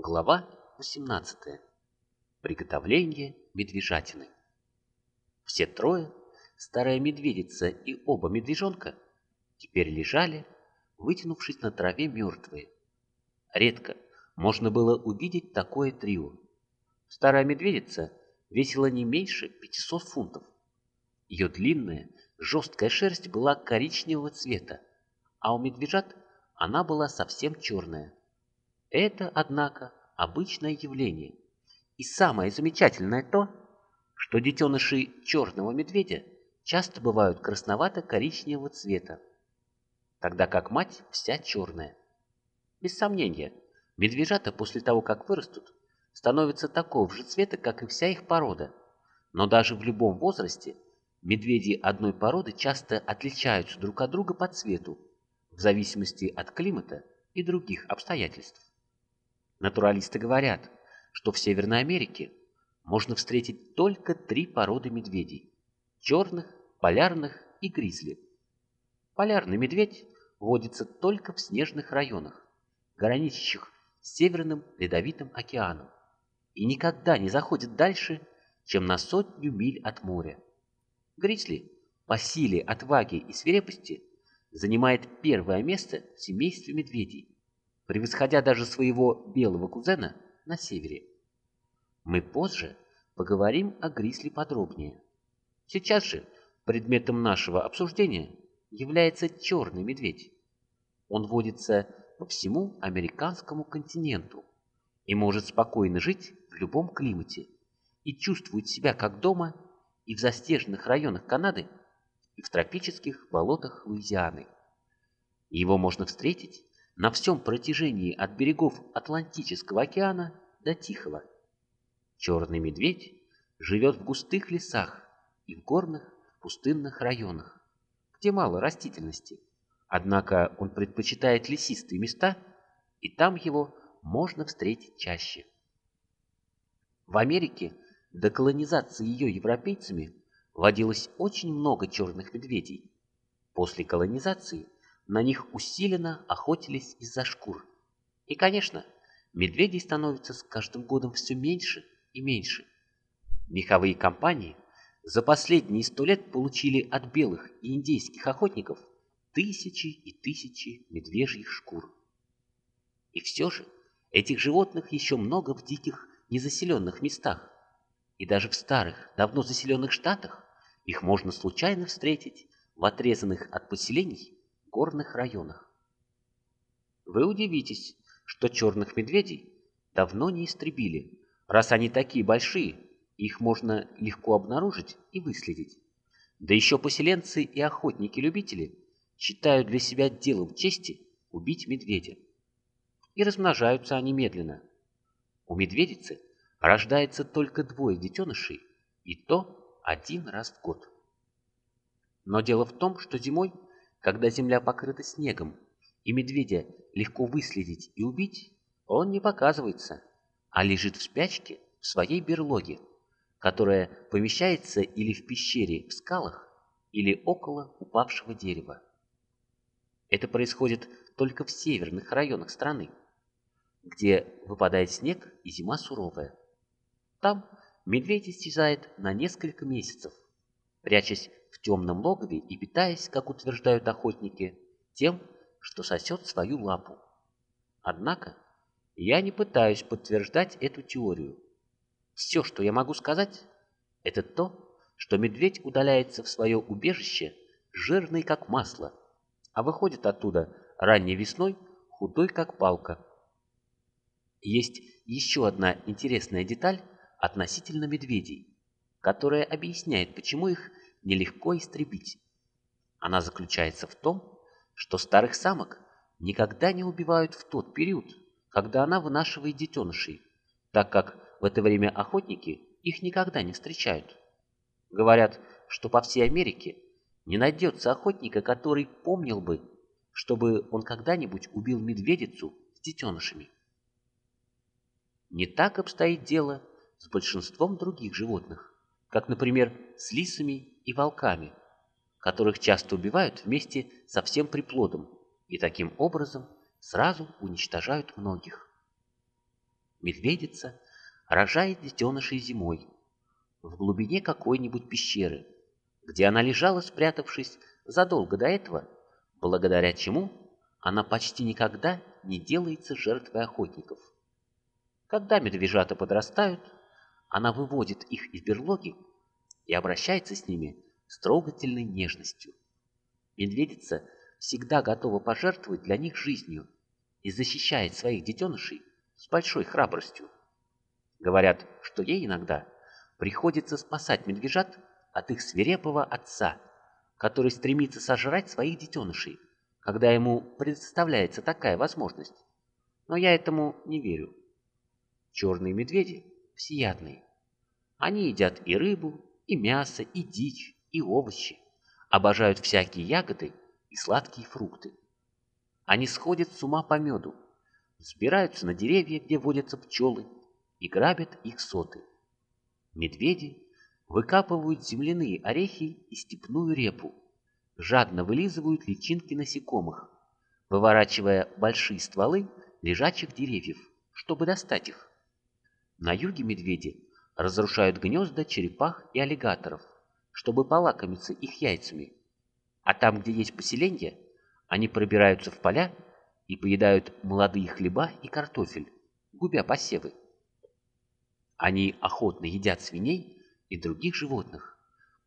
Глава 18. Приготовление медвежатины. Все трое, старая медведица и оба медвежонка, теперь лежали, вытянувшись на траве мертвые. Редко можно было увидеть такое трио. Старая медведица весила не меньше 500 фунтов. Ее длинная, жесткая шерсть была коричневого цвета, а у медвежат она была совсем черная. Это, однако, обычное явление. И самое замечательное то, что детеныши черного медведя часто бывают красновато-коричневого цвета, тогда как мать вся черная. Без сомнения, медвежата после того, как вырастут, становятся такого же цвета, как и вся их порода. Но даже в любом возрасте медведи одной породы часто отличаются друг от друга по цвету, в зависимости от климата и других обстоятельств. Натуралисты говорят, что в Северной Америке можно встретить только три породы медведей – черных, полярных и гризли. Полярный медведь водится только в снежных районах, граничащих с Северным Ледовитым океаном, и никогда не заходит дальше, чем на сотню миль от моря. Гризли по силе, отваге и свирепости занимает первое место в семействе медведей, превосходя даже своего белого кузена на севере. Мы позже поговорим о Грисли подробнее. Сейчас же предметом нашего обсуждения является черный медведь. Он водится по всему американскому континенту и может спокойно жить в любом климате и чувствует себя как дома и в заснеженных районах Канады, и в тропических болотах Луизианы. Его можно встретить на всем протяжении от берегов Атлантического океана до Тихого. Черный медведь живет в густых лесах и в горных пустынных районах, где мало растительности. Однако он предпочитает лесистые места, и там его можно встретить чаще. В Америке до колонизации ее европейцами водилось очень много черных медведей. После колонизации – на них усиленно охотились из-за шкур. И, конечно, медведей становится с каждым годом все меньше и меньше. Меховые компании за последние сто лет получили от белых и индейских охотников тысячи и тысячи медвежьих шкур. И все же этих животных еще много в диких незаселенных местах. И даже в старых, давно заселенных штатах их можно случайно встретить в отрезанных от поселений горных районах. Вы удивитесь, что черных медведей давно не истребили, раз они такие большие, их можно легко обнаружить и выследить. Да еще поселенцы и охотники-любители считают для себя делом чести убить медведя. И размножаются они медленно. У медведицы рождается только двое детенышей, и то один раз в год. Но дело в том, что зимой когда земля покрыта снегом, и медведя легко выследить и убить, он не показывается, а лежит в спячке в своей берлоге, которая помещается или в пещере в скалах, или около упавшего дерева. Это происходит только в северных районах страны, где выпадает снег и зима суровая. Там медведь исчезает на несколько месяцев, прячась в темном логове и питаясь, как утверждают охотники, тем, что сосет свою лапу. Однако я не пытаюсь подтверждать эту теорию. Все, что я могу сказать, это то, что медведь удаляется в свое убежище жирный, как масло, а выходит оттуда ранней весной худой, как палка. Есть еще одна интересная деталь относительно медведей, которая объясняет, почему их нелегко истребить. Она заключается в том, что старых самок никогда не убивают в тот период, когда она вынашивает детенышей, так как в это время охотники их никогда не встречают. Говорят, что по всей Америке не найдется охотника, который помнил бы, чтобы он когда-нибудь убил медведицу с детенышами. Не так обстоит дело с большинством других животных, как, например, с лисами и волками, которых часто убивают вместе со всем приплодом и таким образом сразу уничтожают многих. Медведица рожает детенышей зимой в глубине какой-нибудь пещеры, где она лежала, спрятавшись задолго до этого, благодаря чему она почти никогда не делается жертвой охотников. Когда медвежата подрастают, она выводит их из берлоги и обращается с ними с трогательной нежностью. Медведица всегда готова пожертвовать для них жизнью и защищает своих детенышей с большой храбростью. Говорят, что ей иногда приходится спасать медвежат от их свирепого отца, который стремится сожрать своих детенышей, когда ему предоставляется такая возможность. Но я этому не верю. Черные медведи всеядные. Они едят и рыбу, и мясо, и дичь, и овощи. Обожают всякие ягоды и сладкие фрукты. Они сходят с ума по меду, взбираются на деревья, где водятся пчелы, и грабят их соты. Медведи выкапывают земляные орехи и степную репу, жадно вылизывают личинки насекомых, выворачивая большие стволы лежачих деревьев, чтобы достать их. На юге медведи разрушают гнезда черепах и аллигаторов, чтобы полакомиться их яйцами. А там, где есть поселения, они пробираются в поля и поедают молодые хлеба и картофель, губя посевы. Они охотно едят свиней и других животных,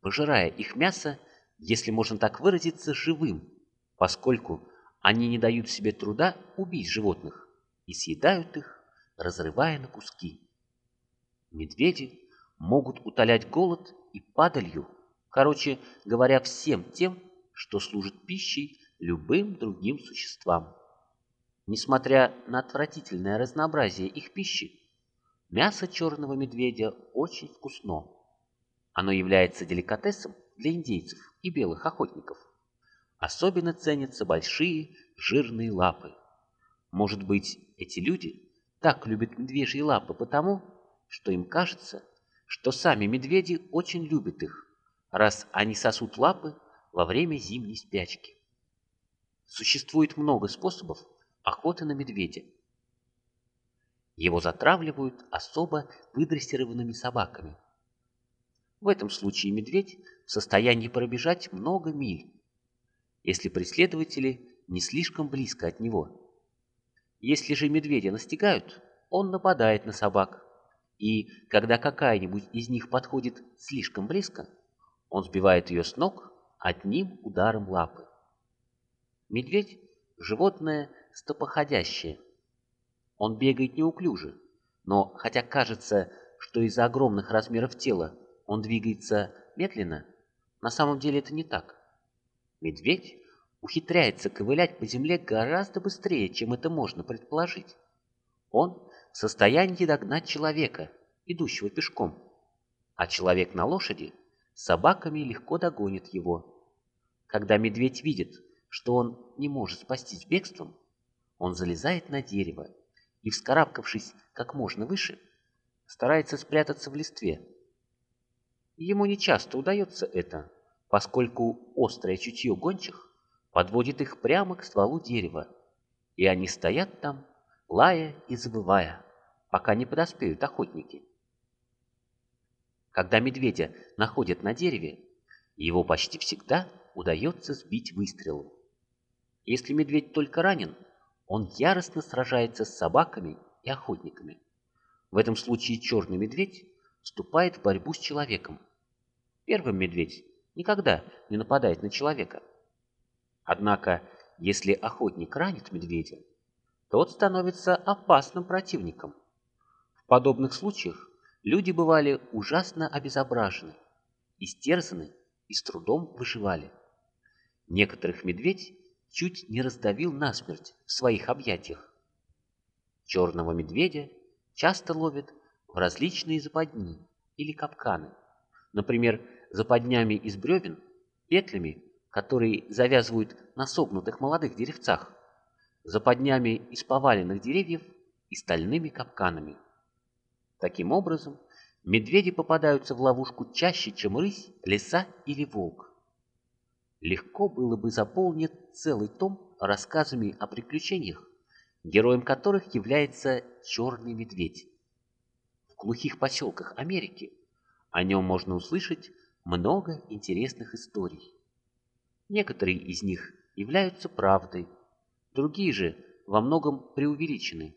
пожирая их мясо, если можно так выразиться, живым, поскольку они не дают себе труда убить животных и съедают их, разрывая на куски. Медведи могут утолять голод и падалью, короче говоря, всем тем, что служит пищей любым другим существам. Несмотря на отвратительное разнообразие их пищи, мясо черного медведя очень вкусно. Оно является деликатесом для индейцев и белых охотников. Особенно ценятся большие жирные лапы. Может быть, эти люди так любят медвежьи лапы потому, что им кажется, что сами медведи очень любят их, раз они сосут лапы во время зимней спячки. Существует много способов охоты на медведя. Его затравливают особо выдрессированными собаками. В этом случае медведь в состоянии пробежать много миль, если преследователи не слишком близко от него. Если же медведя настигают, он нападает на собак, и когда какая-нибудь из них подходит слишком близко, он сбивает ее с ног одним ударом лапы. Медведь – животное стопоходящее. Он бегает неуклюже, но хотя кажется, что из-за огромных размеров тела он двигается медленно, на самом деле это не так. Медведь ухитряется ковылять по земле гораздо быстрее, чем это можно предположить. Он в состоянии догнать человека, идущего пешком, а человек на лошади собаками легко догонит его. Когда медведь видит, что он не может спастись бегством, он залезает на дерево и, вскарабкавшись как можно выше, старается спрятаться в листве. Ему нечасто удается это, поскольку острое чутье гончих подводит их прямо к стволу дерева, и они стоят там, лая и забывая, пока не подоспеют охотники. Когда медведя находят на дереве, его почти всегда удается сбить выстрелом. Если медведь только ранен, он яростно сражается с собаками и охотниками. В этом случае черный медведь вступает в борьбу с человеком. Первым медведь никогда не нападает на человека. Однако, если охотник ранит медведя, тот становится опасным противником. Подобных случаях люди бывали ужасно обезображены, истерзаны и с трудом выживали. Некоторых медведь чуть не раздавил насмерть в своих объятиях. Черного медведя часто ловят в различные западни или капканы, например, западнями из бревен, петлями, которые завязывают на согнутых молодых деревцах, западнями из поваленных деревьев и стальными капканами. Таким образом, медведи попадаются в ловушку чаще, чем рысь, лиса или волк. Легко было бы заполнить целый том рассказами о приключениях, героем которых является черный медведь. В глухих поселках Америки о нем можно услышать много интересных историй. Некоторые из них являются правдой, другие же во многом преувеличены.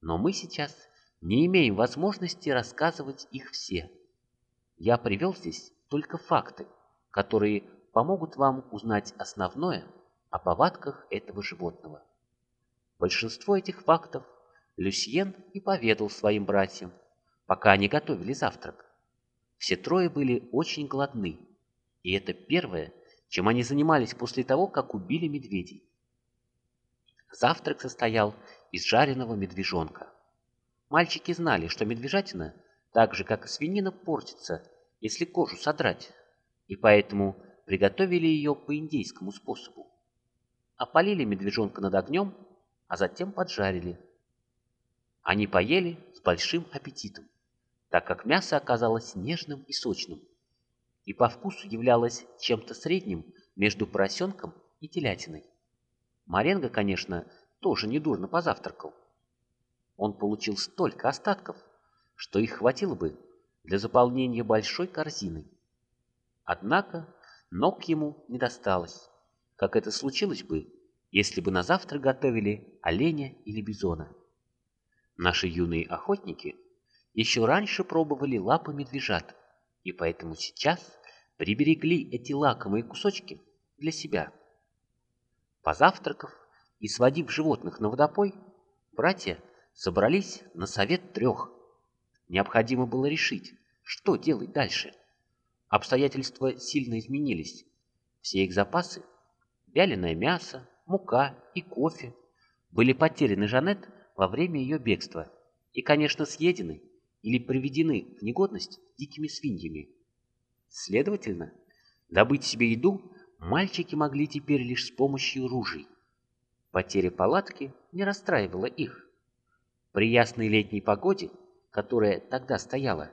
Но мы сейчас не имеем возможности рассказывать их все. Я привел здесь только факты, которые помогут вам узнать основное о повадках этого животного. Большинство этих фактов Люсьен и поведал своим братьям, пока они готовили завтрак. Все трое были очень голодны, и это первое, чем они занимались после того, как убили медведей. Завтрак состоял из жареного медвежонка. Мальчики знали, что медвежатина, так же как и свинина, портится, если кожу содрать, и поэтому приготовили ее по индейскому способу. Опалили медвежонка над огнем, а затем поджарили. Они поели с большим аппетитом, так как мясо оказалось нежным и сочным, и по вкусу являлось чем-то средним между поросенком и телятиной. Маренго, конечно, тоже недурно позавтракал. Он получил столько остатков, что их хватило бы для заполнения большой корзины. Однако ног ему не досталось, как это случилось бы, если бы на завтра готовили оленя или бизона. Наши юные охотники еще раньше пробовали лапы медвежат, и поэтому сейчас приберегли эти лакомые кусочки для себя. Позавтракав и сводив животных на водопой, братья собрались на совет трех. Необходимо было решить, что делать дальше. Обстоятельства сильно изменились. Все их запасы, вяленое мясо, мука и кофе, были потеряны Жанет во время ее бегства и, конечно, съедены или приведены в негодность дикими свиньями. Следовательно, добыть себе еду мальчики могли теперь лишь с помощью ружей. Потеря палатки не расстраивала их. При ясной летней погоде, которая тогда стояла,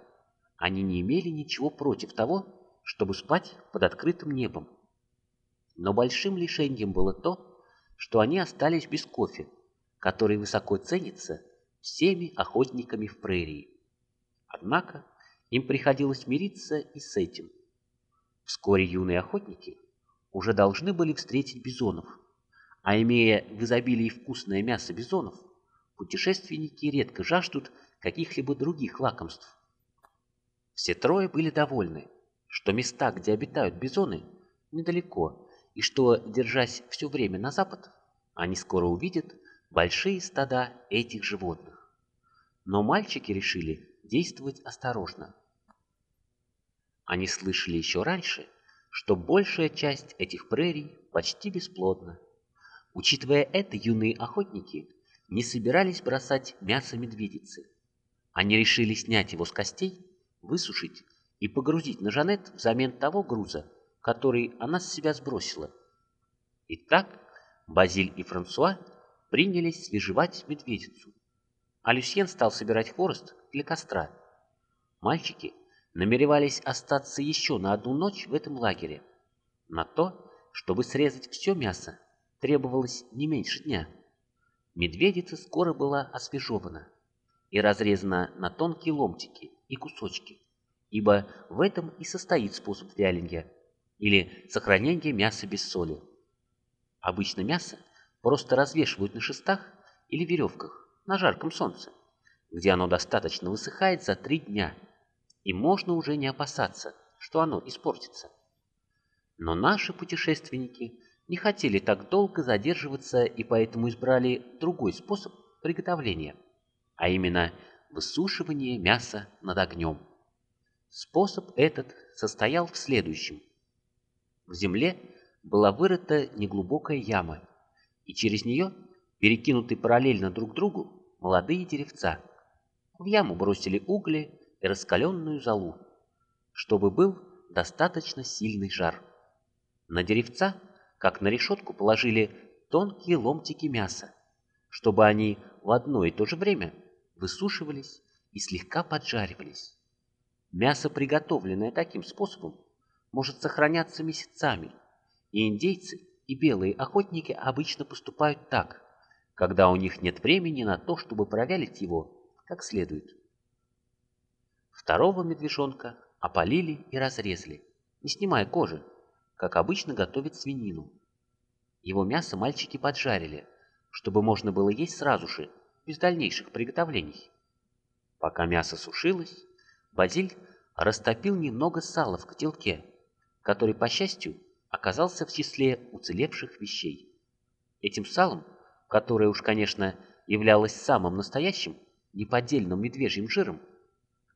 они не имели ничего против того, чтобы спать под открытым небом. Но большим лишением было то, что они остались без кофе, который высоко ценится всеми охотниками в прерии. Однако им приходилось мириться и с этим. Вскоре юные охотники уже должны были встретить бизонов, а имея в изобилии вкусное мясо бизонов, путешественники редко жаждут каких-либо других лакомств. Все трое были довольны, что места, где обитают бизоны, недалеко, и что, держась все время на запад, они скоро увидят большие стада этих животных. Но мальчики решили действовать осторожно. Они слышали еще раньше, что большая часть этих прерий почти бесплодна. Учитывая это, юные охотники не собирались бросать мясо медведицы. Они решили снять его с костей, высушить и погрузить на Жанет взамен того груза, который она с себя сбросила. Итак, Базиль и Франсуа принялись свежевать медведицу, а Люсьен стал собирать хворост для костра. Мальчики намеревались остаться еще на одну ночь в этом лагере. На то, чтобы срезать все мясо, требовалось не меньше дня. Медведица скоро была освежевана и разрезана на тонкие ломтики и кусочки, ибо в этом и состоит способ вяления или сохранения мяса без соли. Обычно мясо просто развешивают на шестах или веревках на жарком солнце, где оно достаточно высыхает за три дня – и можно уже не опасаться, что оно испортится. Но наши путешественники не хотели так долго задерживаться и поэтому избрали другой способ приготовления, а именно высушивание мяса над огнем. Способ этот состоял в следующем. В земле была вырыта неглубокая яма, и через нее перекинуты параллельно друг другу молодые деревца. В яму бросили угли и раскаленную золу, чтобы был достаточно сильный жар. На деревца, как на решетку, положили тонкие ломтики мяса, чтобы они в одно и то же время высушивались и слегка поджаривались. Мясо, приготовленное таким способом, может сохраняться месяцами, и индейцы и белые охотники обычно поступают так, когда у них нет времени на то, чтобы провялить его как следует. Второго медвежонка опалили и разрезали, не снимая кожи, как обычно готовят свинину. Его мясо мальчики поджарили, чтобы можно было есть сразу же, без дальнейших приготовлений. Пока мясо сушилось, Базиль растопил немного сала в котелке, который, по счастью, оказался в числе уцелевших вещей. Этим салом, которое уж, конечно, являлось самым настоящим, неподдельным медвежьим жиром,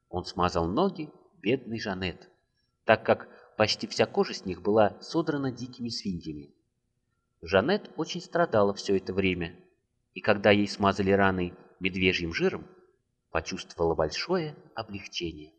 он смазал ноги бедной Жанет, так как почти вся кожа с них была содрана дикими свиньями. Жанет очень страдала все это время, и когда ей смазали раны медвежьим жиром, почувствовала большое облегчение.